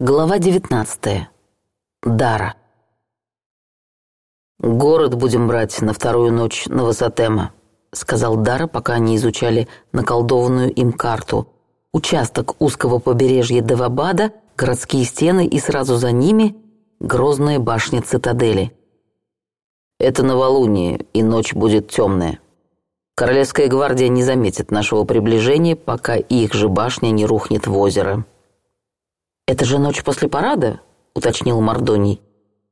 Глава 19. Дара. «Город будем брать на вторую ночь на Новосатема», — сказал Дара, пока они изучали наколдованную им карту. Участок узкого побережья Девабада, городские стены и сразу за ними грозная башня цитадели. «Это новолуние, и ночь будет темная. Королевская гвардия не заметит нашего приближения, пока их же башня не рухнет в озеро», «Это же ночь после парада», — уточнил Мордоний.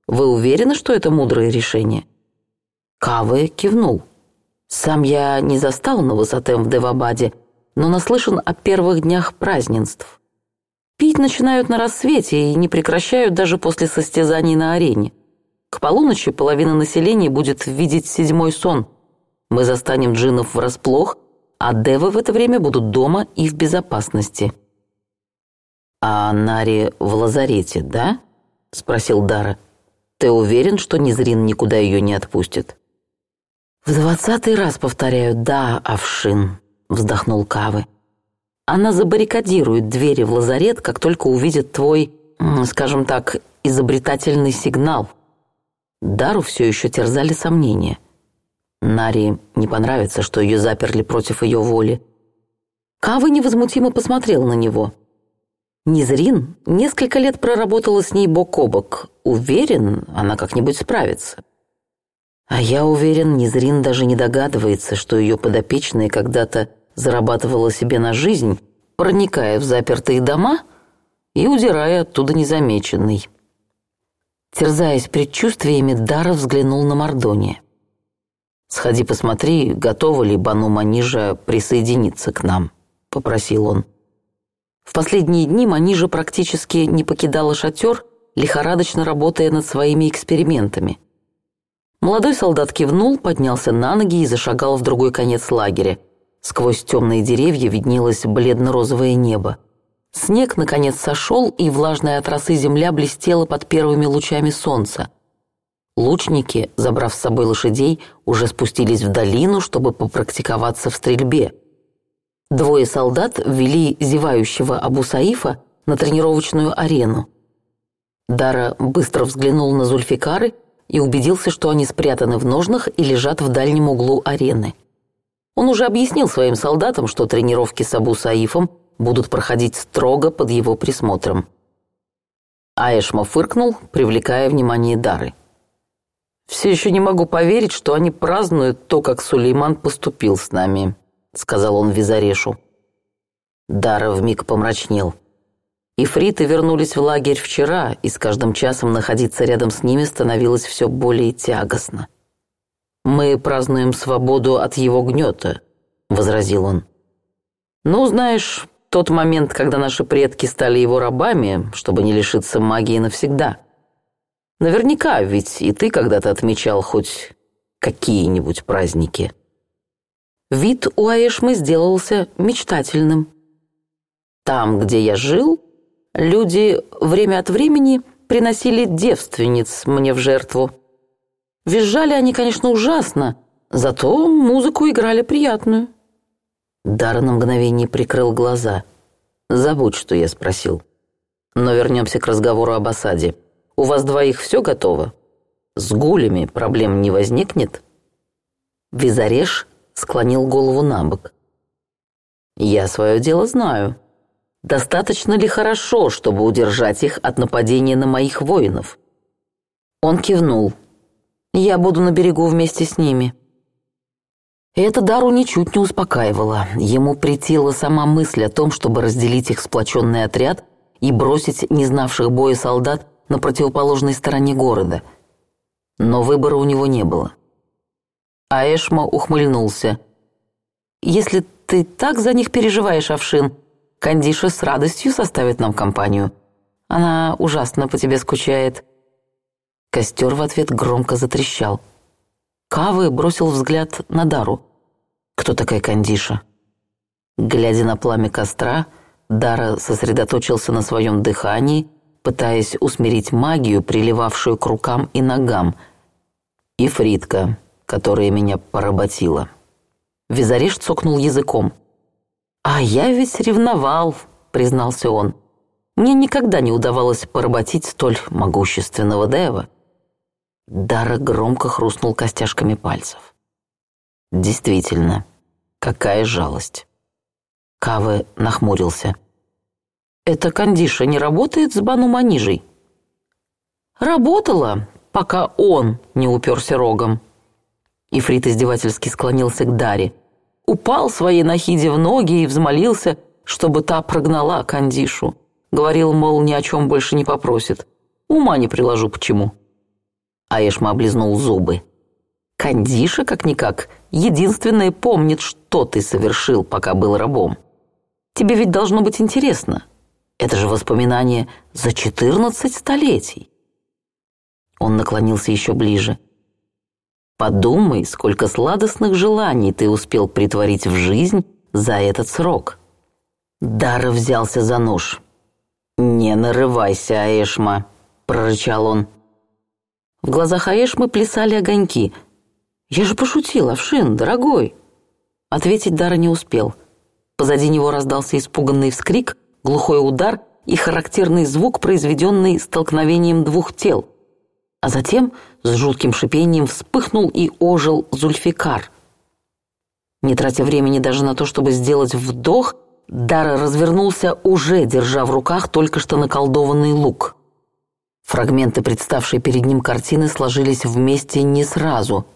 «Вы уверены, что это мудрое решение?» Кавы кивнул. «Сам я не застал на высоте в Девабаде, но наслышан о первых днях празднеств. Пить начинают на рассвете и не прекращают даже после состязаний на арене. К полуночи половина населения будет видеть седьмой сон. Мы застанем джинов врасплох, а девы в это время будут дома и в безопасности». «А Нари в лазарете, да?» – спросил Дара. «Ты уверен, что Незрин никуда ее не отпустит?» «В двадцатый раз повторяю «да, Овшин», – вздохнул Кавы. «Она забаррикадирует двери в лазарет, как только увидит твой, скажем так, изобретательный сигнал». Дару все еще терзали сомнения. Нари не понравится, что ее заперли против ее воли. Кавы невозмутимо посмотрел на него – Низрин несколько лет проработала с ней бок о бок. Уверен, она как-нибудь справится. А я уверен, Низрин даже не догадывается, что ее подопечная когда-то зарабатывала себе на жизнь, проникая в запертые дома и удирая оттуда незамеченной. Терзаясь предчувствиями, Дара взглянул на Мордония. «Сходи посмотри, готова ли Бану Манижа присоединиться к нам», — попросил он. В последние дни Манижа практически не покидала шатер, лихорадочно работая над своими экспериментами. Молодой солдат кивнул, поднялся на ноги и зашагал в другой конец лагеря. Сквозь темные деревья виднелось бледно-розовое небо. Снег, наконец, сошел, и влажная от росы земля блестела под первыми лучами солнца. Лучники, забрав с собой лошадей, уже спустились в долину, чтобы попрактиковаться в стрельбе – Двое солдат ввели зевающего Абу Саифа на тренировочную арену. Дара быстро взглянул на Зульфикары и убедился, что они спрятаны в ножнах и лежат в дальнем углу арены. Он уже объяснил своим солдатам, что тренировки с Абу Саифом будут проходить строго под его присмотром. Аэшма фыркнул, привлекая внимание Дары. «Все еще не могу поверить, что они празднуют то, как Сулейман поступил с нами». — сказал он Визарешу. Дара вмиг помрачнел. Ифриты вернулись в лагерь вчера, и с каждым часом находиться рядом с ними становилось все более тягостно. «Мы празднуем свободу от его гнета», — возразил он. «Ну, знаешь, тот момент, когда наши предки стали его рабами, чтобы не лишиться магии навсегда. Наверняка ведь и ты когда-то отмечал хоть какие-нибудь праздники». Вид у Аэшмы сделался мечтательным. Там, где я жил, люди время от времени приносили девственниц мне в жертву. Визжали они, конечно, ужасно, зато музыку играли приятную. Дара на мгновение прикрыл глаза. «Забудь, что я спросил. Но вернемся к разговору об осаде. У вас двоих все готово? С гулями проблем не возникнет?» Визареш склонил голову на бок. «Я свое дело знаю. Достаточно ли хорошо, чтобы удержать их от нападения на моих воинов?» Он кивнул. «Я буду на берегу вместе с ними». Это Дару ничуть не успокаивало. Ему претила сама мысль о том, чтобы разделить их сплоченный отряд и бросить незнавших боя солдат на противоположной стороне города. Но выбора у него не было. Аэшма ухмыльнулся. «Если ты так за них переживаешь, Овшин, Кандиша с радостью составит нам компанию. Она ужасно по тебе скучает». Костер в ответ громко затрещал. Кавы бросил взгляд на Дару. «Кто такая Кандиша?» Глядя на пламя костра, Дара сосредоточился на своем дыхании, пытаясь усмирить магию, приливавшую к рукам и ногам. «Ифритка», которое меня поработило. Визареш цокнул языком. «А я ведь ревновал», — признался он. «Мне никогда не удавалось поработить столь могущественного Дэва. Дара громко хрустнул костяшками пальцев. «Действительно, какая жалость!» Каве нахмурился. «Эта кондиша не работает с Бану Манижей?» «Работала, пока он не уперся рогом», Ифрит издевательски склонился к Даре. Упал своей Нахиде в ноги и взмолился, чтобы та прогнала Кандишу. Говорил, мол, ни о чем больше не попросит. Ума не приложу, почему. Аешма облизнул зубы. Кандиша, как-никак, единственная помнит, что ты совершил, пока был рабом. Тебе ведь должно быть интересно. Это же воспоминание за четырнадцать столетий. Он наклонился еще ближе. — Подумай, сколько сладостных желаний ты успел притворить в жизнь за этот срок. Дара взялся за нож. «Не нарывайся, Аэшма», — прорычал он. В глазах Аэшмы плясали огоньки. «Я же пошутил, Овшин, дорогой!» Ответить Дара не успел. Позади него раздался испуганный вскрик, глухой удар и характерный звук, произведенный столкновением двух тел. А затем с жутким шипением вспыхнул и ожил Зульфикар. Не тратя времени даже на то, чтобы сделать вдох, Дара развернулся, уже держа в руках только что наколдованный лук. Фрагменты представшие перед ним картины сложились вместе не сразу.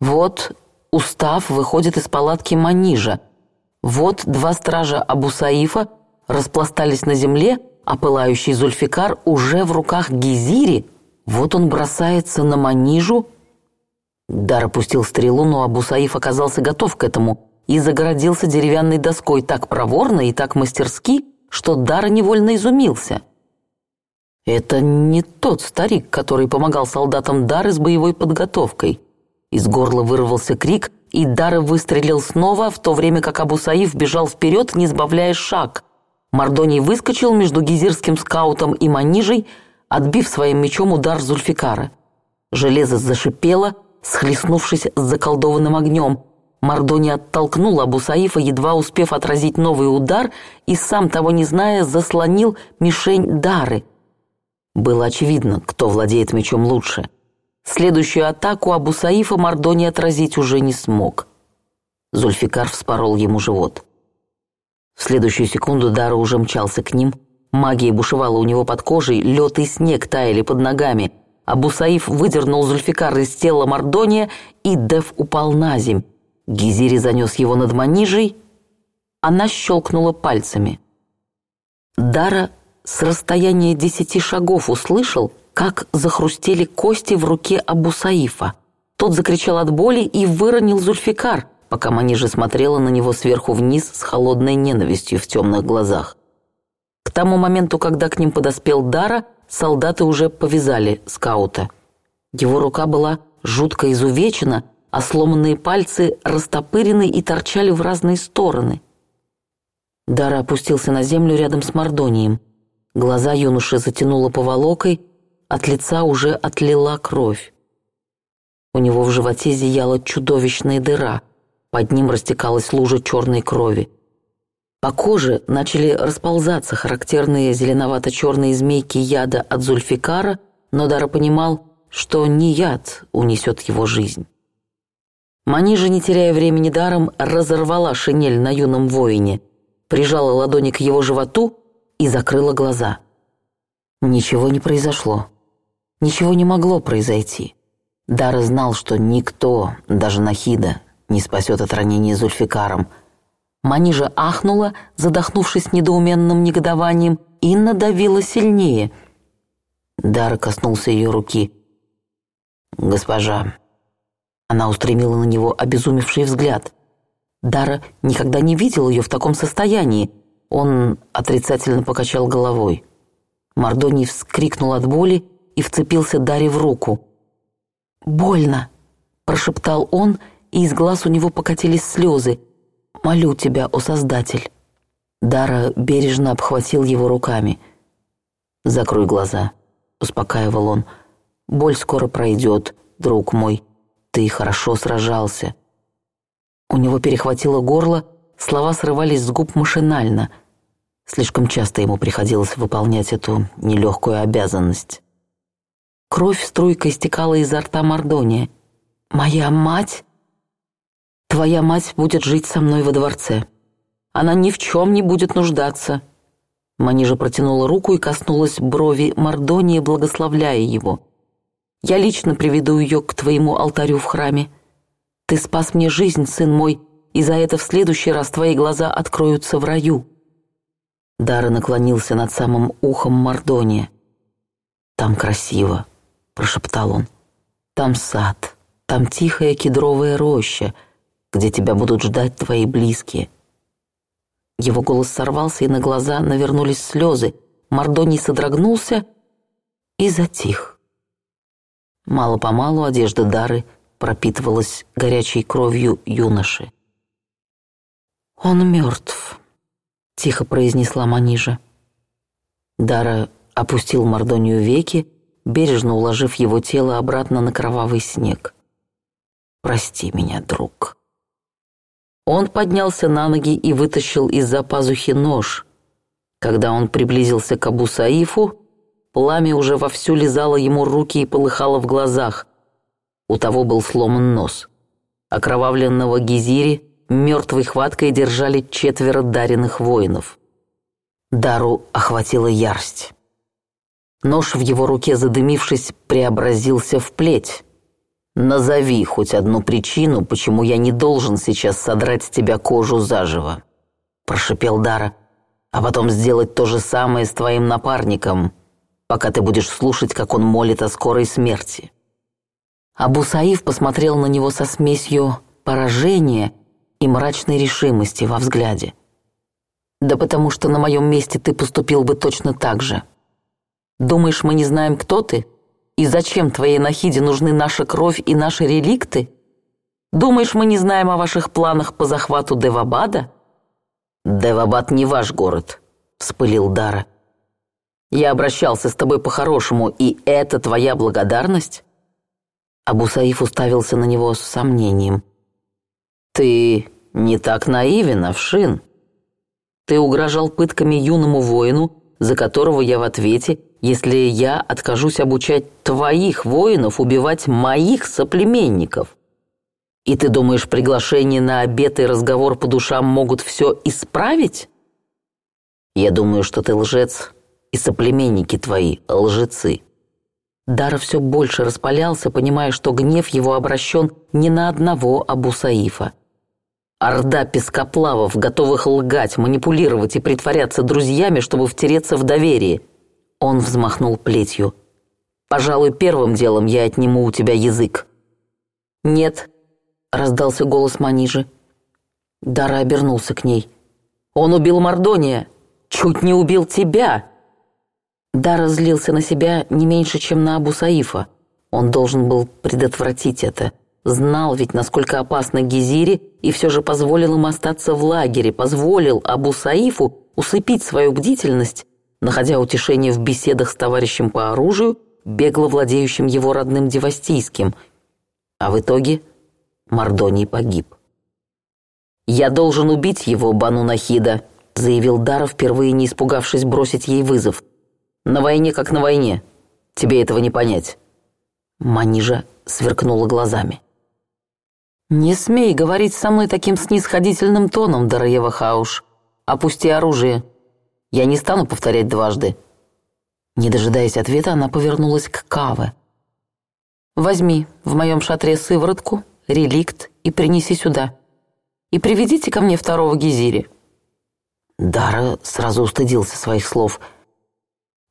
Вот устав выходит из палатки Манижа. Вот два стража Абусаифа распластались на земле, а пылающий Зульфикар уже в руках Гизири вот он бросается на манижу. Дар опустил стрелу, но Абусаиф оказался готов к этому и загородился деревянной доской так проворно и так мастерски, что Дар невольно изумился. Это не тот старик, который помогал солдатам Дары с боевой подготовкой. Из горла вырвался крик, и Дара выстрелил снова, в то время как Абусаиф бежал вперед, не сбавляя шаг. Мордоний выскочил между гизирским скаутом и манижей, отбив своим мечом удар Зульфикара. Железо зашипело, схлестнувшись с заколдованным огнем. Мордони оттолкнул Абусаифа, едва успев отразить новый удар, и сам того не зная, заслонил мишень Дары. Было очевидно, кто владеет мечом лучше. Следующую атаку Абусаифа Мордони отразить уже не смог. Зульфикар вспорол ему живот. В следующую секунду Дара уже мчался к ним, Магия бушевала у него под кожей, лед и снег таяли под ногами. Абусаиф выдернул Зульфикар из тела Мордония, и Дев упал на земь. Гизири занес его над манижей. Она щелкнула пальцами. Дара с расстояния десяти шагов услышал, как захрустели кости в руке Абусаифа. Тот закричал от боли и выронил Зульфикар, пока Манижа смотрела на него сверху вниз с холодной ненавистью в темных глазах. К тому моменту, когда к ним подоспел Дара, солдаты уже повязали скаута. Его рука была жутко изувечена, а сломанные пальцы растопырены и торчали в разные стороны. Дара опустился на землю рядом с Мордонием. Глаза юноши затянуло поволокой, от лица уже отлила кровь. У него в животе зияла чудовищная дыра, под ним растекалась лужа черной крови. По коже начали расползаться характерные зеленовато-черные змейки яда от Зульфикара, но Дара понимал, что не яд унесет его жизнь. Манижа, не теряя времени даром, разорвала шинель на юном воине, прижала ладони к его животу и закрыла глаза. Ничего не произошло. Ничего не могло произойти. Дара знал, что никто, даже Нахида, не спасет от ранения Зульфикаром – Манижа ахнула, задохнувшись недоуменным негодованием, и надавила сильнее. Дара коснулся ее руки. «Госпожа». Она устремила на него обезумевший взгляд. Дара никогда не видел ее в таком состоянии. Он отрицательно покачал головой. Мордоний вскрикнул от боли и вцепился Даре в руку. «Больно!» – прошептал он, и из глаз у него покатились слезы – Молю тебя, о Создатель!» Дара бережно обхватил его руками. «Закрой глаза», — успокаивал он. «Боль скоро пройдет, друг мой. Ты хорошо сражался». У него перехватило горло, слова срывались с губ машинально. Слишком часто ему приходилось выполнять эту нелегкую обязанность. Кровь струйкой стекала изо рта Мордония. «Моя мать?» Твоя мать будет жить со мной во дворце. Она ни в чем не будет нуждаться». Манижа протянула руку и коснулась брови Мордонии, благословляя его. «Я лично приведу ее к твоему алтарю в храме. Ты спас мне жизнь, сын мой, и за это в следующий раз твои глаза откроются в раю». Дара наклонился над самым ухом Мордония. «Там красиво», — прошептал он. «Там сад, там тихая кедровая роща, где тебя будут ждать твои близкие. Его голос сорвался, и на глаза навернулись слезы. Мордоний содрогнулся и затих. Мало-помалу одежда Дары пропитывалась горячей кровью юноши. «Он мертв», — тихо произнесла Манижа. Дара опустил Мордонию веки, бережно уложив его тело обратно на кровавый снег. «Прости меня, друг», он поднялся на ноги и вытащил из-за пазухи нож. Когда он приблизился к Абу Саифу, пламя уже вовсю лизало ему руки и полыхало в глазах. У того был сломан нос. Окровавленного Гизири мертвой хваткой держали четверо даренных воинов. Дару охватила ярость. Нож в его руке, задымившись, преобразился в плеть. Назови хоть одну причину, почему я не должен сейчас содрать с тебя кожу заживо», – прошипел Дара. «А потом сделать то же самое с твоим напарником, пока ты будешь слушать, как он молит о скорой смерти». Абу Саиф посмотрел на него со смесью поражения и мрачной решимости во взгляде. «Да потому что на моем месте ты поступил бы точно так же. Думаешь, мы не знаем, кто ты?» И зачем твоей Нахиде нужны наша кровь и наши реликты? Думаешь, мы не знаем о ваших планах по захвату Девабада?» «Девабад не ваш город», — вспылил Дара. «Я обращался с тобой по-хорошему, и это твоя благодарность?» Абусаиф уставился на него с сомнением. «Ты не так наивен, Авшин. Ты угрожал пытками юному воину, за которого я в ответе — если я откажусь обучать твоих воинов убивать моих соплеменников? И ты думаешь, приглашение на обед и разговор по душам могут все исправить? Я думаю, что ты лжец, и соплеменники твои — лжецы». Дара все больше распалялся, понимая, что гнев его обращен не на одного Абусаифа. Орда пескоплавов, готовых лгать, манипулировать и притворяться друзьями, чтобы втереться в доверие — он взмахнул плетью. «Пожалуй, первым делом я отниму у тебя язык». «Нет», — раздался голос Манижи. Дара обернулся к ней. «Он убил Мордония! Чуть не убил тебя!» Дара злился на себя не меньше, чем на Абу Саифа. Он должен был предотвратить это. Знал ведь, насколько опасно Гизири, и все же позволил им остаться в лагере, позволил Абу Саифу усыпить свою бдительность находя утешение в беседах с товарищем по оружию, бегло владеющим его родным девастийским, а в итоге Мордоний погиб. «Я должен убить его, Бану Нахида», — заявил Дара, впервые не испугавшись бросить ей вызов. «На войне как на войне. Тебе этого не понять». Манижа сверкнула глазами. «Не смей говорить со мной таким снисходительным тоном, Дараева Хауш. Опусти оружие». Я не стану повторять дважды». Не дожидаясь ответа, она повернулась к Каве. «Возьми в моем шатре сыворотку, реликт и принеси сюда. И приведите ко мне второго гизири». Дара сразу устыдился своих слов.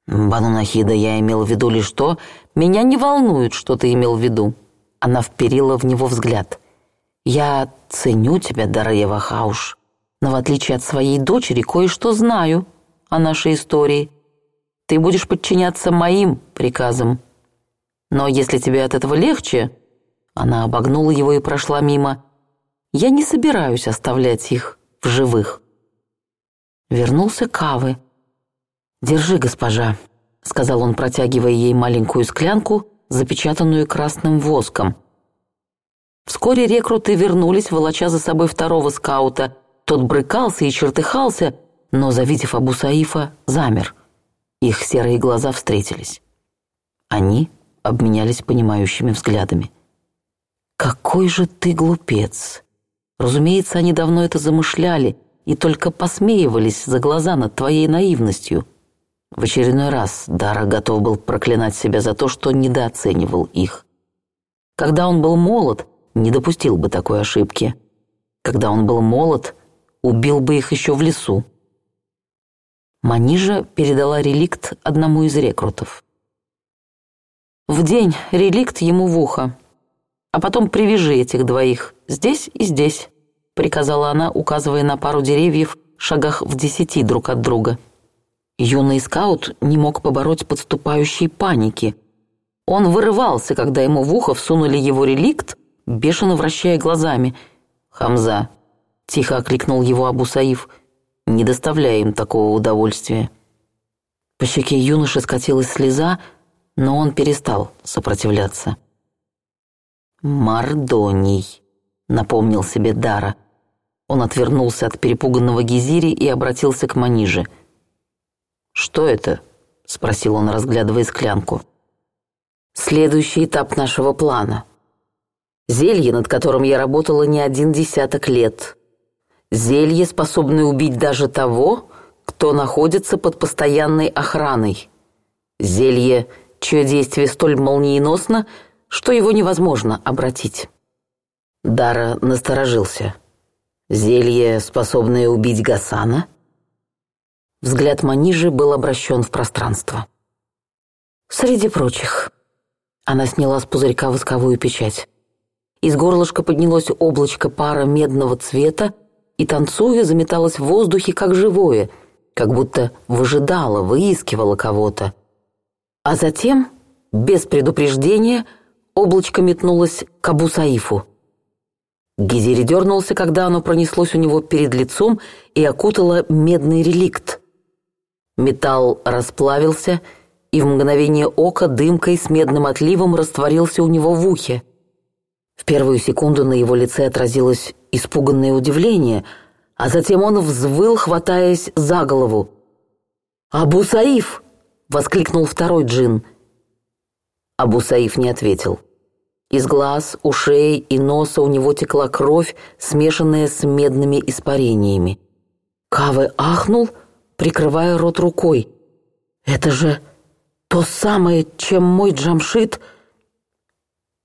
«Банунахида, я имел в виду лишь то, меня не волнует, что ты имел в виду». Она вперила в него взгляд. «Я ценю тебя, Дара Явахауш, но в отличие от своей дочери кое-что знаю» о нашей истории. Ты будешь подчиняться моим приказам. Но если тебе от этого легче...» Она обогнула его и прошла мимо. «Я не собираюсь оставлять их в живых». Вернулся Кавы. «Держи, госпожа», — сказал он, протягивая ей маленькую склянку, запечатанную красным воском. Вскоре рекруты вернулись, волоча за собой второго скаута. Тот брыкался и чертыхался, но, завидев Абу Саифа, замер. Их серые глаза встретились. Они обменялись понимающими взглядами. «Какой же ты глупец!» Разумеется, они давно это замышляли и только посмеивались за глаза над твоей наивностью. В очередной раз Дара готов был проклинать себя за то, что недооценивал их. Когда он был молод, не допустил бы такой ошибки. Когда он был молод, убил бы их еще в лесу. Манижа передала реликт одному из рекрутов. «В день реликт ему в ухо, а потом привяжи этих двоих здесь и здесь», приказала она, указывая на пару деревьев шагах в десяти друг от друга. Юный скаут не мог побороть подступающей паники. Он вырывался, когда ему в ухо всунули его реликт, бешено вращая глазами. «Хамза!» — тихо окликнул его Абу Абусаив — не доставляя им такого удовольствия. По щеке юноши скатилась слеза, но он перестал сопротивляться. «Мардоний», — напомнил себе Дара. Он отвернулся от перепуганного Гизири и обратился к Маниже. «Что это?» — спросил он, разглядывая склянку. «Следующий этап нашего плана. Зелье, над которым я работала не один десяток лет», Зелье, способное убить даже того, кто находится под постоянной охраной. Зелье, чье действие столь молниеносно, что его невозможно обратить. Дара насторожился. Зелье, способное убить Гасана? Взгляд Манижи был обращен в пространство. Среди прочих. Она сняла с пузырька восковую печать. Из горлышка поднялось облачко пара медного цвета, и, танцуя, заметалось в воздухе, как живое, как будто выжидало, выискивало кого-то. А затем, без предупреждения, облачко метнулось к Абу Саифу. Гизири дернулся, когда оно пронеслось у него перед лицом и окутало медный реликт. Металл расплавился, и в мгновение ока дымкой с медным отливом растворился у него в ухе — в первую секунду на его лице отразилось испуганное удивление, а затем он взвыл, хватаясь за голову. «Абу Саиф!» — воскликнул второй джин. Абу Саиф не ответил. Из глаз, ушей и носа у него текла кровь, смешанная с медными испарениями. Кавы ахнул, прикрывая рот рукой. «Это же то самое, чем мой Джамшит...»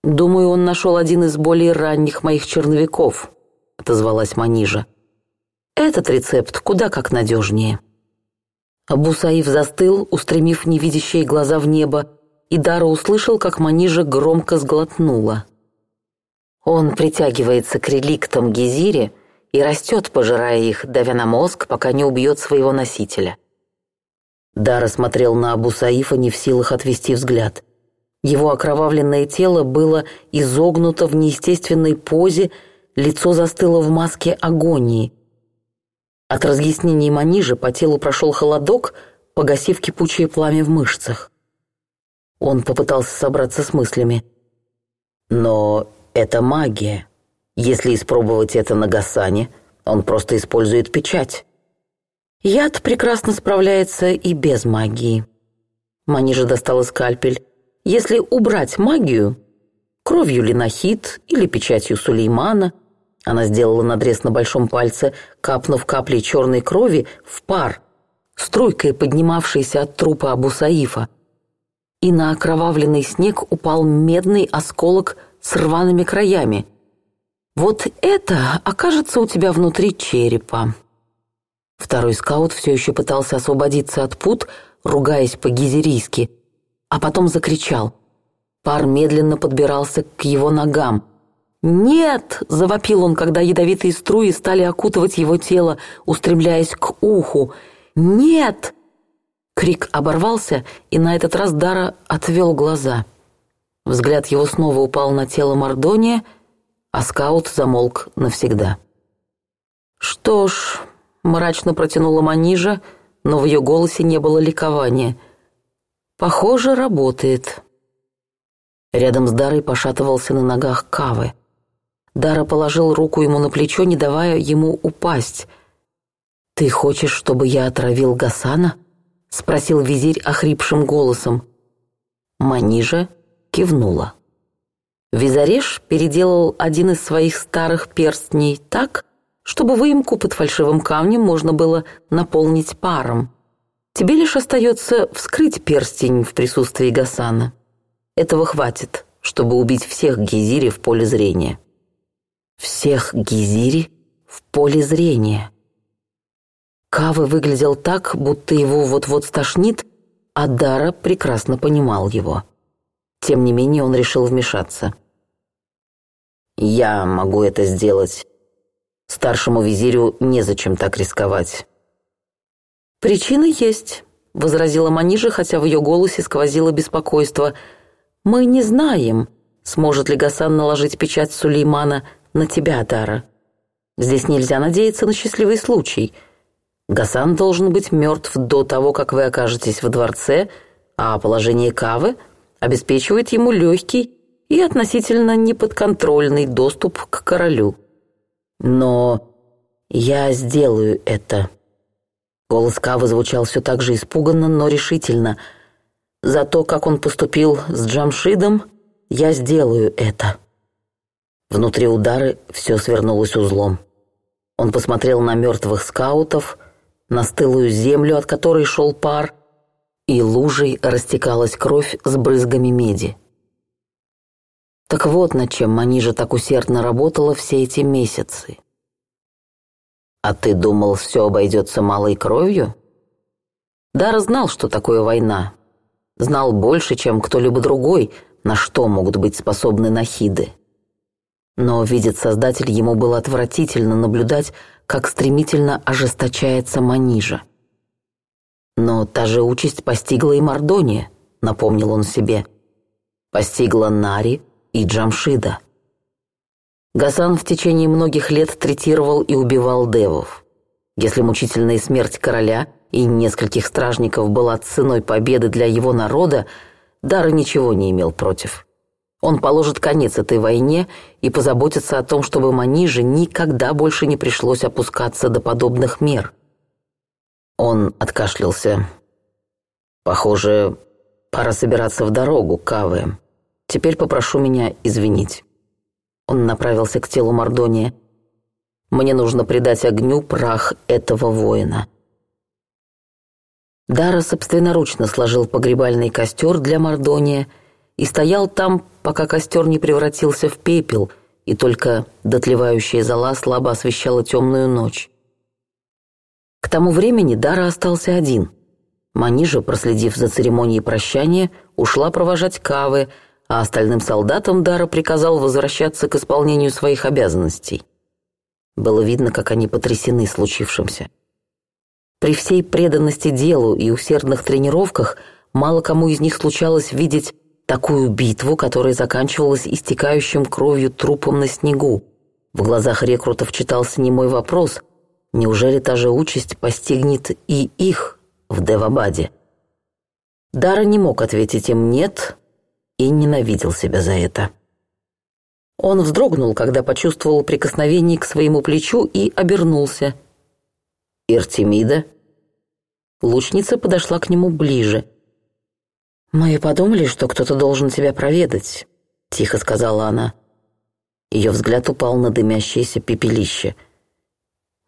«Думаю, он нашел один из более ранних моих черновиков», — отозвалась Манижа. «Этот рецепт куда как надежнее». Абу Саиф застыл, устремив невидящие глаза в небо, и Дара услышал, как Манижа громко сглотнула. Он притягивается к реликтам Гизири и растет, пожирая их, давя на мозг, пока не убьет своего носителя. Дара смотрел на Абу Саифа не в силах отвести взгляд. Его окровавленное тело было изогнуто в неестественной позе, лицо застыло в маске агонии. От разъяснений манижа по телу прошел холодок, погасив кипучее пламя в мышцах. Он попытался собраться с мыслями. «Но это магия. Если испробовать это на Гасане, он просто использует печать». Яд прекрасно справляется и без магии. Манижа достала скальпель. Если убрать магию, кровью Ленахит или печатью Сулеймана, она сделала надрез на большом пальце, капнув каплей черной крови в пар, струйкой поднимавшейся от трупа Абусаифа, и на окровавленный снег упал медный осколок с рваными краями. Вот это окажется у тебя внутри черепа. Второй скаут все еще пытался освободиться от пут, ругаясь по-гизерийски, а потом закричал. Пар медленно подбирался к его ногам. «Нет!» — завопил он, когда ядовитые струи стали окутывать его тело, устремляясь к уху. «Нет!» Крик оборвался, и на этот раз Дара отвел глаза. Взгляд его снова упал на тело Мордония, а скаут замолк навсегда. «Что ж», — мрачно протянула Манижа, но в ее голосе не было ликования — Похоже, работает. Рядом с Дарой пошатывался на ногах Кавы. Дара положил руку ему на плечо, не давая ему упасть. «Ты хочешь, чтобы я отравил Гасана?» — спросил визирь охрипшим голосом. Манижа кивнула. Визареш переделал один из своих старых перстней так, чтобы выемку под фальшивым камнем можно было наполнить паром. Тебе лишь остается вскрыть перстень в присутствии Гасана. Этого хватит, чтобы убить всех гизири в поле зрения. Всех гизири в поле зрения. Кавы выглядел так, будто его вот-вот стошнит, а Дара прекрасно понимал его. Тем не менее он решил вмешаться. «Я могу это сделать. Старшему визирю незачем так рисковать. «Причина есть», — возразила Манижа, хотя в ее голосе сквозило беспокойство. «Мы не знаем, сможет ли Гасан наложить печать Сулеймана на тебя, Дара. Здесь нельзя надеяться на счастливый случай. Гасан должен быть мертв до того, как вы окажетесь во дворце, а положение Кавы обеспечивает ему легкий и относительно неподконтрольный доступ к королю. Но я сделаю это», Голос Кавы звучал все так же испуганно, но решительно. «За то, как он поступил с Джамшидом, я сделаю это». Внутри удары все свернулось узлом. Он посмотрел на мертвых скаутов, на стылую землю, от которой шел пар, и лужей растекалась кровь с брызгами меди. Так вот над чем Манижа так усердно работала все эти месяцы. «А ты думал, все обойдется малой кровью?» Дар знал, что такое война. Знал больше, чем кто-либо другой, на что могут быть способны нахиды. Но, видит Создатель, ему было отвратительно наблюдать, как стремительно ожесточается Манижа. «Но та же участь постигла и Мордония», — напомнил он себе. «Постигла Нари и Джамшида». Гасан в течение многих лет третировал и убивал девов. Если мучительная смерть короля и нескольких стражников была ценой победы для его народа, Дара ничего не имел против. Он положит конец этой войне и позаботится о том, чтобы Маниже никогда больше не пришлось опускаться до подобных мер. Он откашлялся. «Похоже, пора собираться в дорогу, Кавы. Теперь попрошу меня извинить». Он направился к телу Мордония. «Мне нужно придать огню прах этого воина». Дара собственноручно сложил погребальный костер для Мордония и стоял там, пока костер не превратился в пепел, и только дотлевающая зала слабо освещала темную ночь. К тому времени Дара остался один. Манижа, проследив за церемонией прощания, ушла провожать Кавы – а остальным солдатам Дара приказал возвращаться к исполнению своих обязанностей. Было видно, как они потрясены случившимся. При всей преданности делу и усердных тренировках мало кому из них случалось видеть такую битву, которая заканчивалась истекающим кровью трупом на снегу. В глазах рекрутов читался немой вопрос, неужели та же участь постигнет и их в Девабаде? Дара не мог ответить им «нет», и ненавидел себя за это. Он вздрогнул, когда почувствовал прикосновение к своему плечу и обернулся. «Иртемида?» Лучница подошла к нему ближе. «Мы подумали, что кто-то должен тебя проведать», — тихо сказала она. Ее взгляд упал на дымящееся пепелище.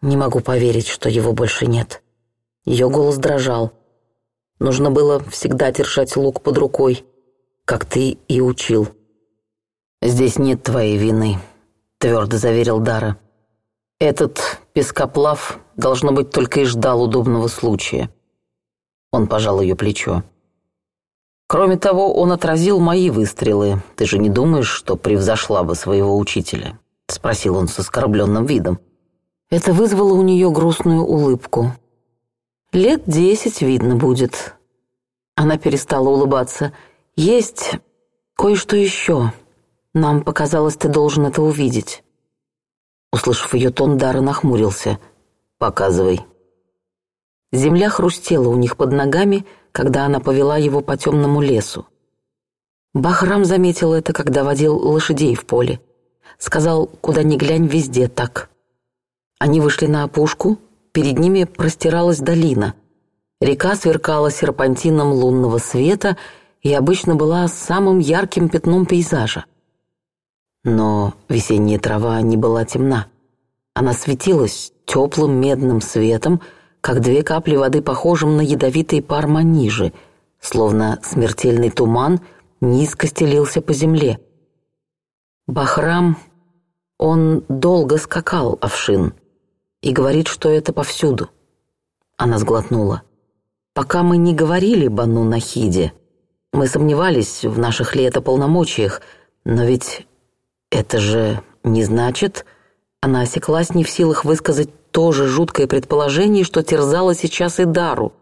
«Не могу поверить, что его больше нет». Ее голос дрожал. Нужно было всегда держать лук под рукой — как ты и учил». «Здесь нет твоей вины», — твердо заверил Дара. «Этот пескоплав, должно быть, только и ждал удобного случая». Он пожал ее плечо. «Кроме того, он отразил мои выстрелы. Ты же не думаешь, что превзошла бы своего учителя?» — спросил он с оскорбленным видом. Это вызвало у нее грустную улыбку. «Лет десять видно будет». Она перестала улыбаться — «Есть кое-что еще. Нам показалось, ты должен это увидеть». Услышав ее тон, Дара нахмурился. «Показывай». Земля хрустела у них под ногами, когда она повела его по темному лесу. Бахрам заметил это, когда водил лошадей в поле. Сказал, куда ни глянь, везде так. Они вышли на опушку, перед ними простиралась долина. Река сверкала серпантином лунного света — и обычно была самым ярким пятном пейзажа. Но весенняя трава не была темна. Она светилась теплым медным светом, как две капли воды, похожим на ядовитый пар манижи, словно смертельный туман низко стелился по земле. Бахрам, он долго скакал овшин и говорит, что это повсюду. Она сглотнула. «Пока мы не говорили Бану Нахиде, мы сомневались в наших ли это полномочиях, но ведь это же не значит...» Она осеклась не в силах высказать то же жуткое предположение, что терзало сейчас и Дару.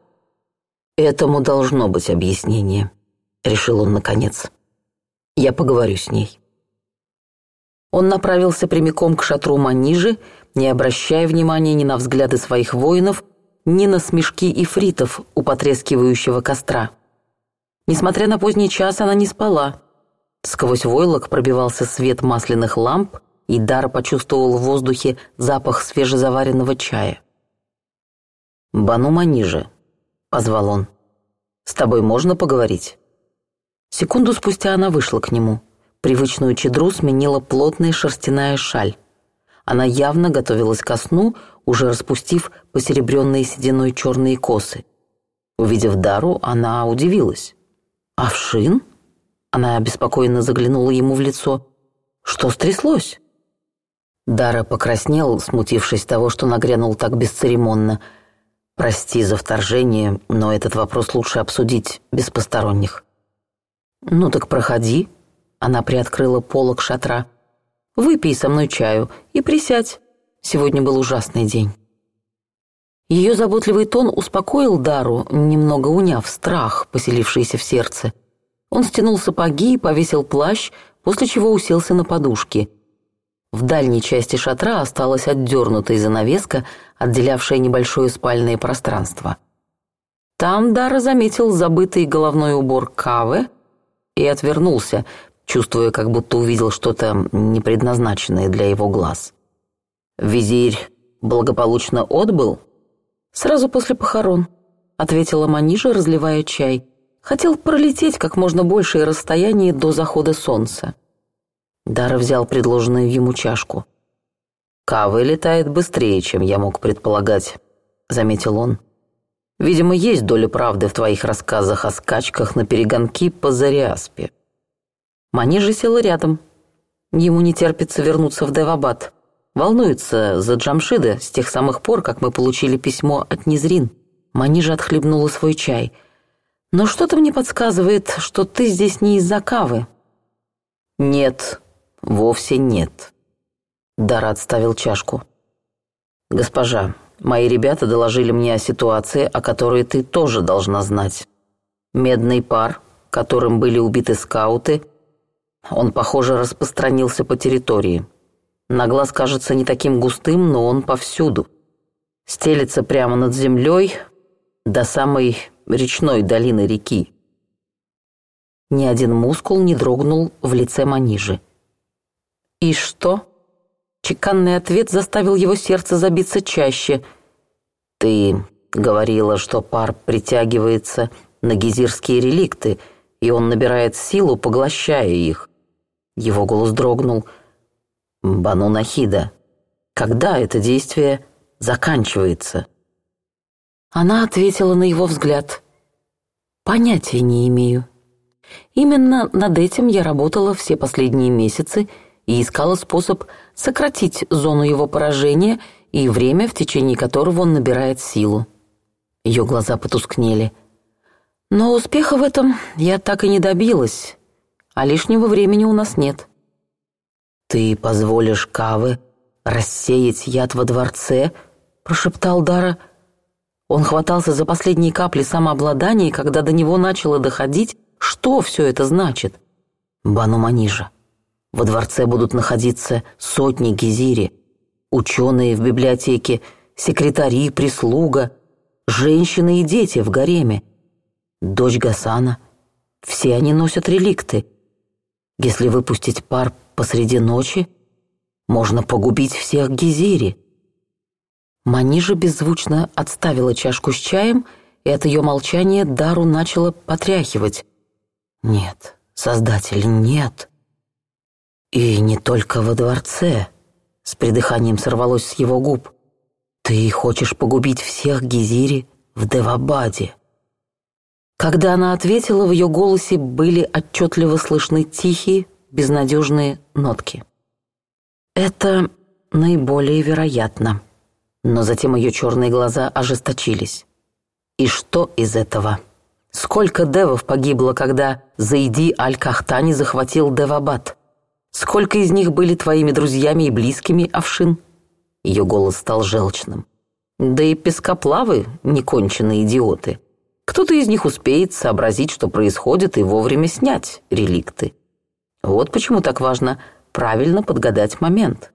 «Этому должно быть объяснение», — решил он наконец. «Я поговорю с ней». Он направился прямиком к шатру Манижи, не обращая внимания ни на взгляды своих воинов, ни на смешки ифритов у потрескивающего костра. Несмотря на поздний час, она не спала. Сквозь войлок пробивался свет масляных ламп, и Дар почувствовал в воздухе запах свежезаваренного чая. «Бану Маниже», — позвал он. «С тобой можно поговорить?» Секунду спустя она вышла к нему. Привычную чедру сменила плотная шерстяная шаль. Она явно готовилась ко сну, уже распустив посеребренные сединой черные косы. Увидев Дару, она удивилась. А «Овшин?» Она обеспокоенно заглянула ему в лицо. «Что стряслось?» Дара покраснел, смутившись того, что нагрянул так бесцеремонно. «Прости за вторжение, но этот вопрос лучше обсудить без посторонних». «Ну так проходи», — она приоткрыла полок шатра. «Выпей со мной чаю и присядь. Сегодня был ужасный день». Ее заботливый тон успокоил Дару, немного уняв страх, поселившийся в сердце. Он стянул сапоги и повесил плащ, после чего уселся на подушке. В дальней части шатра осталась отдернутая занавеска, отделявшая небольшое спальное пространство. Там Дара заметил забытый головной убор Кавы и отвернулся, чувствуя, как будто увидел что-то непредназначенное для его глаз. «Визирь благополучно отбыл?» «Сразу после похорон», — ответила Манижа, разливая чай. «Хотел пролететь как можно большее расстояние до захода солнца». Дара взял предложенную ему чашку. «Кавы летает быстрее, чем я мог предполагать», — заметил он. «Видимо, есть доля правды в твоих рассказах о скачках на перегонки по Зариаспе». Манижа села рядом. Ему не терпится вернуться в Девабад. Волнуется за Джамшида с тех самых пор, как мы получили письмо от Незрин. Манижа отхлебнула свой чай. Но что-то мне подсказывает, что ты здесь не из-за кавы. Нет, вовсе нет. Дара отставил чашку. Госпожа, мои ребята доложили мне о ситуации, о которой ты тоже должна знать. Медный пар, которым были убиты скауты, он, похоже, распространился по территории. На глаз кажется не таким густым, но он повсюду. Стелится прямо над землей до самой речной долины реки. Ни один мускул не дрогнул в лице Манижи. «И что?» Чеканный ответ заставил его сердце забиться чаще. «Ты говорила, что пар притягивается на гизирские реликты, и он набирает силу, поглощая их». Его голос дрогнул – Бану Нахида, когда это действие заканчивается? Она ответила на его взгляд. Понятия не имею. Именно над этим я работала все последние месяцы и искала способ сократить зону его поражения и время, в течение которого он набирает силу. Ее глаза потускнели. Но успеха в этом я так и не добилась, а лишнего времени у нас нет. «Ты позволишь Кавы рассеять яд во дворце?» – прошептал Дара. Он хватался за последние капли самообладания, когда до него начало доходить, что все это значит? Бану Манижа. Во дворце будут находиться сотни гизири, ученые в библиотеке, секретари, прислуга, женщины и дети в гареме, дочь Гасана. Все они носят реликты. Если выпустить пар посреди ночи можно погубить всех Гизири. Манижа беззвучно отставила чашку с чаем, и от ее молчания Дару начала потряхивать. «Нет, Создатель, нет!» «И не только во дворце», — с придыханием сорвалось с его губ. «Ты хочешь погубить всех Гизири в Девабаде». Когда она ответила, в ее голосе были отчетливо слышны тихие, безнадежные нотки. Это наиболее вероятно. Но затем ее черные глаза ожесточились. И что из этого? Сколько девов погибло, когда Заиди Аль-Кахтани захватил Девабад? Сколько из них были твоими друзьями и близкими, Авшин? Ее голос стал желчным. Да и пескоплавы — неконченные идиоты. Кто-то из них успеет сообразить, что происходит, и вовремя снять реликты. Вот почему так важно правильно подгадать момент.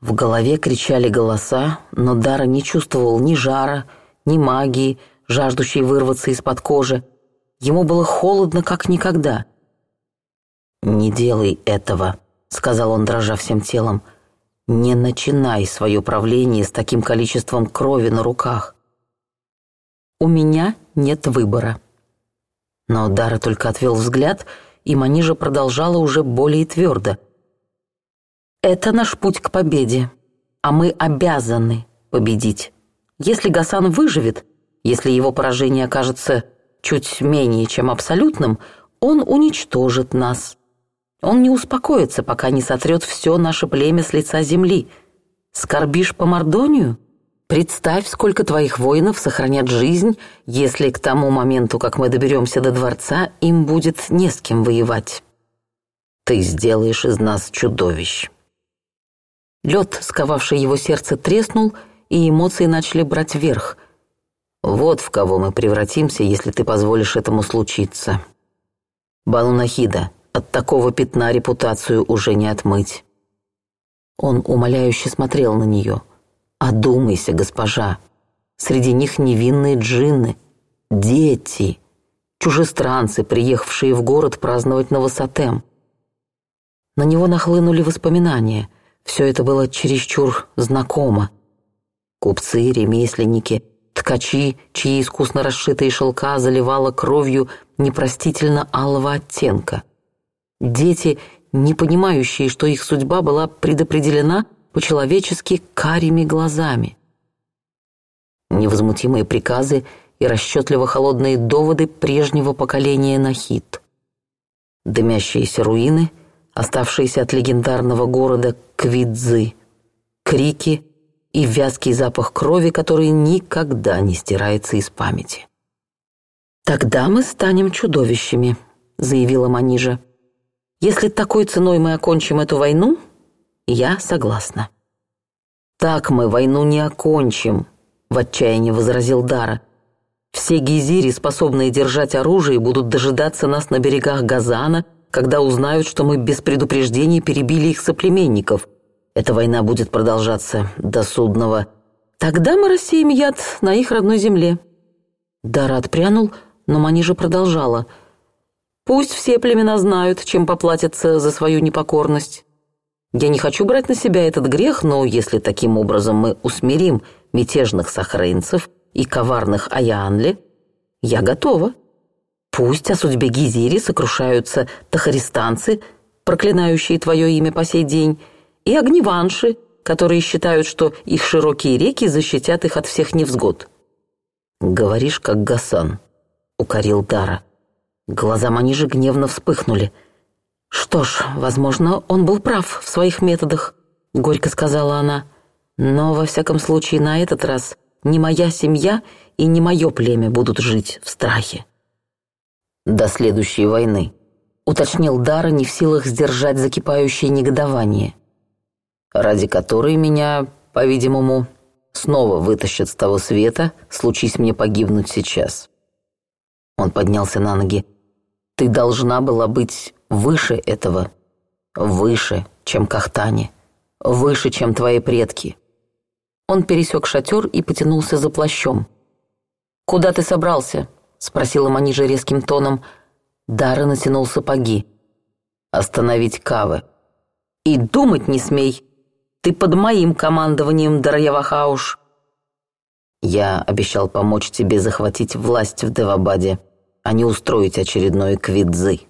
В голове кричали голоса, но Дара не чувствовал ни жара, ни магии, жаждущей вырваться из-под кожи. Ему было холодно, как никогда. «Не делай этого», — сказал он, дрожа всем телом. «Не начинай свое правление с таким количеством крови на руках». «У меня нет выбора». Но Дара только отвел взгляд — и Манижа продолжала уже более твердо. «Это наш путь к победе, а мы обязаны победить. Если Гасан выживет, если его поражение окажется чуть менее чем абсолютным, он уничтожит нас. Он не успокоится, пока не сотрет все наше племя с лица земли. Скорбишь по Мордонию?» Представь, сколько твоих воинов сохранят жизнь, если к тому моменту, как мы доберемся до дворца, им будет не с кем воевать. Ты сделаешь из нас чудовищ. Лед, сковавший его сердце, треснул, и эмоции начали брать верх. Вот в кого мы превратимся, если ты позволишь этому случиться. Балунахида от такого пятна репутацию уже не отмыть. Он умоляюще смотрел на нее. — «Одумайся, госпожа. Среди них невинные джинны, дети, чужестранцы, приехавшие в город праздновать Новосатем». На него нахлынули воспоминания. Все это было чересчур знакомо. Купцы, ремесленники, ткачи, чьи искусно расшитые шелка заливала кровью непростительно алого оттенка. Дети, не понимающие, что их судьба была предопределена – по-человечески карими глазами. Невозмутимые приказы и расчетливо холодные доводы прежнего поколения Нахид. Дымящиеся руины, оставшиеся от легендарного города Квидзы, крики и вязкий запах крови, который никогда не стирается из памяти. «Тогда мы станем чудовищами», — заявила Манижа. «Если такой ценой мы окончим эту войну, я согласна. «Так мы войну не окончим», — в отчаянии возразил Дара. «Все гизири, способные держать оружие, будут дожидаться нас на берегах Газана, когда узнают, что мы без предупреждения перебили их соплеменников. Эта война будет продолжаться до судного. Тогда мы рассеем яд на их родной земле». Дара отпрянул, но Манижа продолжала. «Пусть все племена знают, чем поплатятся за свою непокорность». Я не хочу брать на себя этот грех, но если таким образом мы усмирим мятежных сахрейнцев и коварных Аяанли, я готова. Пусть о судьбе Гизири сокрушаются тахаристанцы, проклинающие твое имя по сей день, и огневанши, которые считают, что их широкие реки защитят их от всех невзгод. «Говоришь, как Гасан», — укорил Дара. Глаза Манижи гневно вспыхнули — «Что ж, возможно, он был прав в своих методах», — горько сказала она. «Но, во всяком случае, на этот раз ни моя семья и не мое племя будут жить в страхе». «До следующей войны», — уточнил Дара, не в силах сдержать закипающее негодование, «ради которой меня, по-видимому, снова вытащат с того света, случись мне погибнуть сейчас». Он поднялся на ноги. «Ты должна была быть выше этого, выше, чем Кахтани, выше, чем твои предки. Он пересек шатер и потянулся за плащом. «Куда ты собрался?» — спросила Манижа резким тоном. Дара натянул сапоги. «Остановить Кавы». «И думать не смей! Ты под моим командованием, Дарьявахауш!» «Я обещал помочь тебе захватить власть в Девабаде, а не устроить очередной квидзы.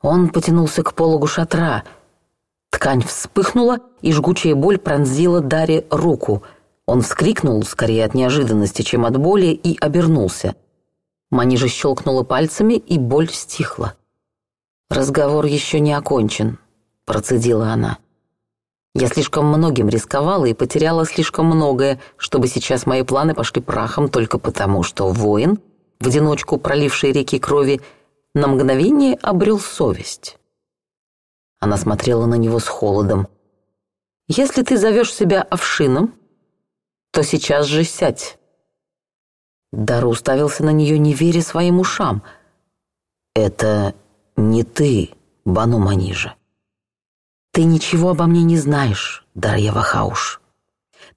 Он потянулся к пологу шатра. Ткань вспыхнула, и жгучая боль пронзила Даре руку. Он вскрикнул, скорее от неожиданности, чем от боли, и обернулся. Манижа щелкнула пальцами, и боль стихла. «Разговор еще не окончен», — процедила она. «Я слишком многим рисковала и потеряла слишком многое, чтобы сейчас мои планы пошли прахом только потому, что воин, в одиночку проливший реки крови, — на мгновение обрел совесть. Она смотрела на него с холодом. «Если ты зовешь себя овшином, то сейчас же сядь». Дару уставился на нее, не веря своим ушам. «Это не ты, Бану Манижа. Ты ничего обо мне не знаешь, Дарья Вахауш.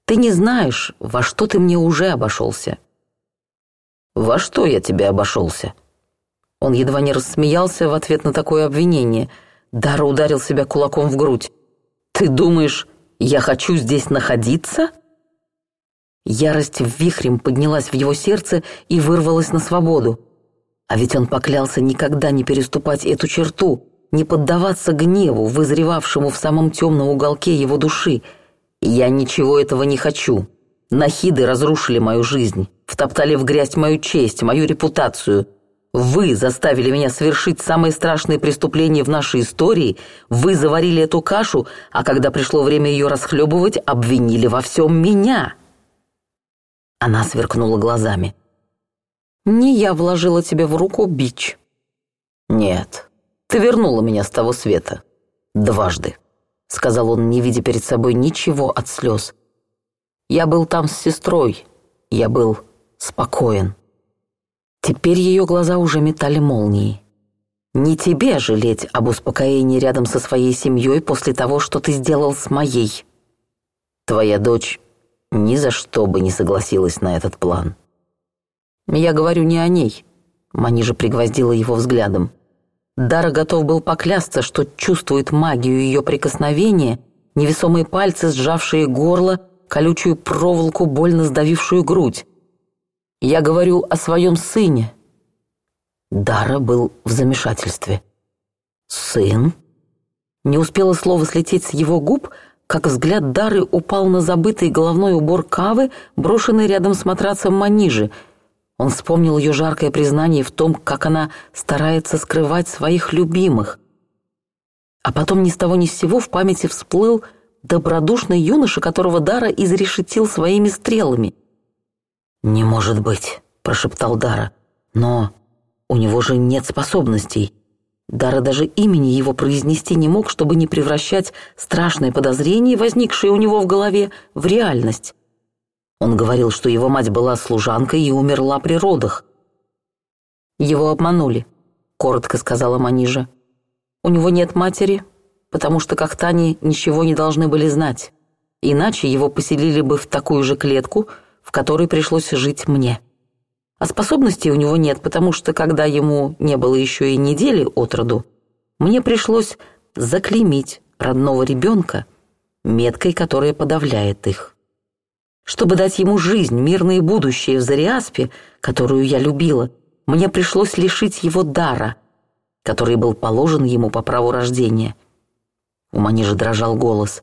Ты не знаешь, во что ты мне уже обошелся». «Во что я тебе обошелся?» Он едва не рассмеялся в ответ на такое обвинение. Дара ударил себя кулаком в грудь. «Ты думаешь, я хочу здесь находиться?» Ярость вихрем поднялась в его сердце и вырвалась на свободу. А ведь он поклялся никогда не переступать эту черту, не поддаваться гневу, вызревавшему в самом темном уголке его души. «Я ничего этого не хочу. Нахиды разрушили мою жизнь, втоптали в грязь мою честь, мою репутацию». Вы заставили меня совершить самые страшные преступления в нашей истории, вы заварили эту кашу, а когда пришло время ее расхлебывать, обвинили во всем меня». Она сверкнула глазами. «Не я вложила тебе в руку бич». «Нет, ты вернула меня с того света. Дважды», — сказал он, не видя перед собой ничего от слез. «Я был там с сестрой, я был спокоен». Теперь ее глаза уже метали молнии. «Не тебе жалеть об успокоении рядом со своей семьей после того, что ты сделал с моей. Твоя дочь ни за что бы не согласилась на этот план». «Я говорю не о ней», — Манижа пригвоздила его взглядом. Дара готов был поклясться, что чувствует магию ее прикосновения, невесомые пальцы, сжавшие горло, колючую проволоку, больно сдавившую грудь. Я говорю о своем сыне». Дара был в замешательстве. «Сын?» Не успело слово слететь с его губ, как взгляд Дары упал на забытый головной убор Кавы, брошенный рядом с матрацем Манижи. Он вспомнил ее жаркое признание в том, как она старается скрывать своих любимых. А потом ни с того ни с сего в памяти всплыл добродушный юноша, которого Дара изрешетил своими стрелами — «Не может быть», – прошептал Дара. «Но у него же нет способностей». Дара даже имени его произнести не мог, чтобы не превращать страшное подозрение, возникшее у него в голове, в реальность. Он говорил, что его мать была служанкой и умерла при родах. «Его обманули», — коротко сказала Манижа. «У него нет матери, потому что Кахтани ничего не должны были знать. Иначе его поселили бы в такую же клетку, в которой пришлось жить мне. А способностей у него нет, потому что, когда ему не было еще и недели от роду, мне пришлось заклеймить родного ребенка меткой, которая подавляет их. Чтобы дать ему жизнь, мирное будущее в Зариаспе, которую я любила, мне пришлось лишить его дара, который был положен ему по праву рождения. У Манижа дрожал голос.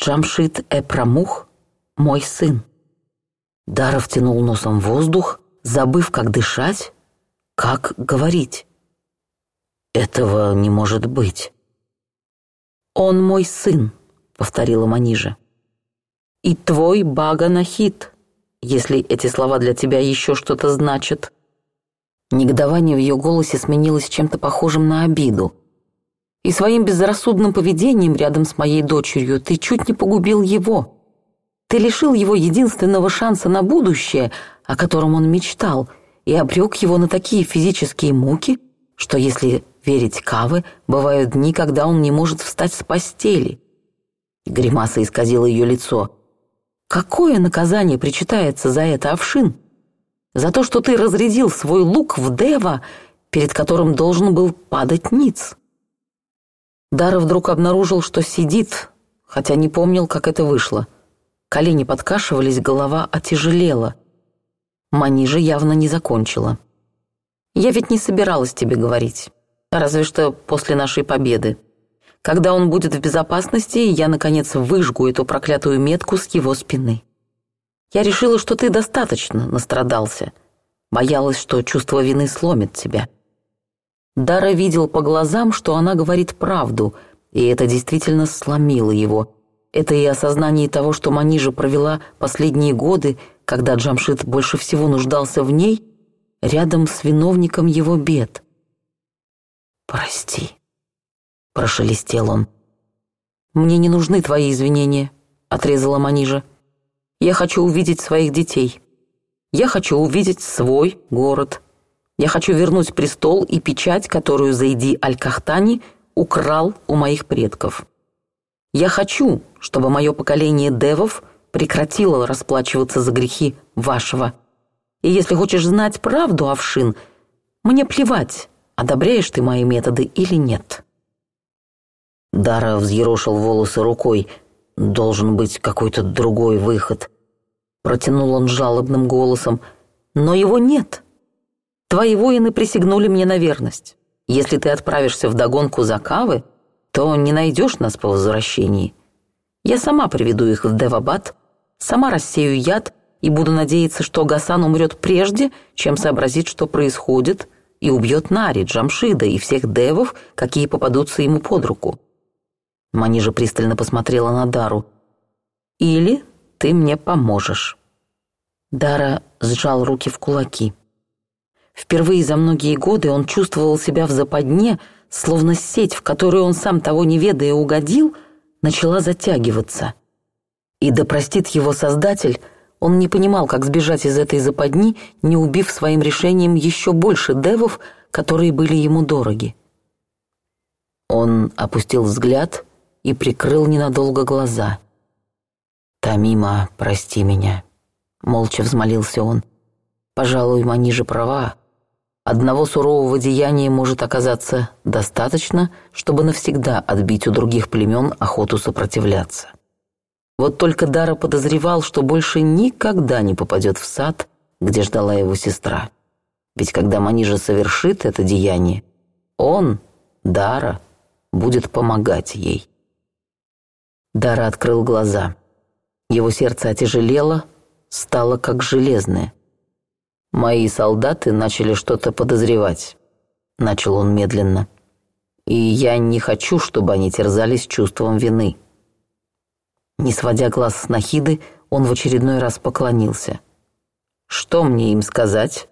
«Джамшит Эпрамух — мой сын». Даров тянул носом воздух, забыв, как дышать, как говорить. «Этого не может быть». «Он мой сын», — повторила Манижа. «И твой Баганахит, если эти слова для тебя еще что-то значат». Негодование в ее голосе сменилось чем-то похожим на обиду. «И своим безрассудным поведением рядом с моей дочерью ты чуть не погубил его». Ты лишил его единственного шанса на будущее, о котором он мечтал, и обрек его на такие физические муки, что, если верить Кавы, бывают дни, когда он не может встать с постели. Гримаса исказила ее лицо. «Какое наказание причитается за это, Овшин? За то, что ты разрядил свой лук в Дева, перед которым должен был падать Ниц?» Дара вдруг обнаружил, что сидит, хотя не помнил, как это вышло – колени подкашивались, голова отяжелела. Манижа явно не закончила. «Я ведь не собиралась тебе говорить. Разве что после нашей победы. Когда он будет в безопасности, я, наконец, выжгу эту проклятую метку с его спины. Я решила, что ты достаточно настрадался. Боялась, что чувство вины сломит тебя». Дара видел по глазам, что она говорит правду, и это действительно сломило его – это и осознание того, что Манижа провела последние годы, когда Джамшит больше всего нуждался в ней, рядом с виновником его бед. «Прости», — прошелестел он. «Мне не нужны твои извинения», — отрезала Манижа. «Я хочу увидеть своих детей. Я хочу увидеть свой город. Я хочу вернуть престол и печать, которую Зайди Аль-Кахтани украл у моих предков». Я хочу, чтобы мое поколение девов прекратило расплачиваться за грехи вашего. И если хочешь знать правду, Овшин, мне плевать, одобряешь ты мои методы или нет». Дара взъерошил волосы рукой. «Должен быть какой-то другой выход», — протянул он жалобным голосом. «Но его нет. Твои воины присягнули мне на верность. Если ты отправишься в догонку за Кавы, — то не найдешь нас по возвращении. Я сама приведу их в Девабад, сама рассею яд и буду надеяться, что Гасан умрет прежде, чем сообразит, что происходит, и убьет Нари, Джамшида и всех девов, какие попадутся ему под руку». Манижа пристально посмотрела на Дару. «Или ты мне поможешь». Дара сжал руки в кулаки. Впервые за многие годы он чувствовал себя в западне, словно сеть, в которую он сам того не ведая угодил, начала затягиваться. И да простит его Создатель, он не понимал, как сбежать из этой западни, не убив своим решением еще больше девов, которые были ему дороги. Он опустил взгляд и прикрыл ненадолго глаза. «Тамима, прости меня», — молча взмолился он. «Пожалуй, Манижа права. Одного сурового деяния может оказаться достаточно, чтобы навсегда отбить у других племен охоту сопротивляться. Вот только Дара подозревал, что больше никогда не попадет в сад, где ждала его сестра. Ведь когда Манижа совершит это деяние, он, Дара, будет помогать ей. Дара открыл глаза. Его сердце отяжелело, стало как железное – Мои солдаты начали что-то подозревать. Начал он медленно. И я не хочу, чтобы они терзались чувством вины. Не сводя глаз с Нахиды, он в очередной раз поклонился. «Что мне им сказать?»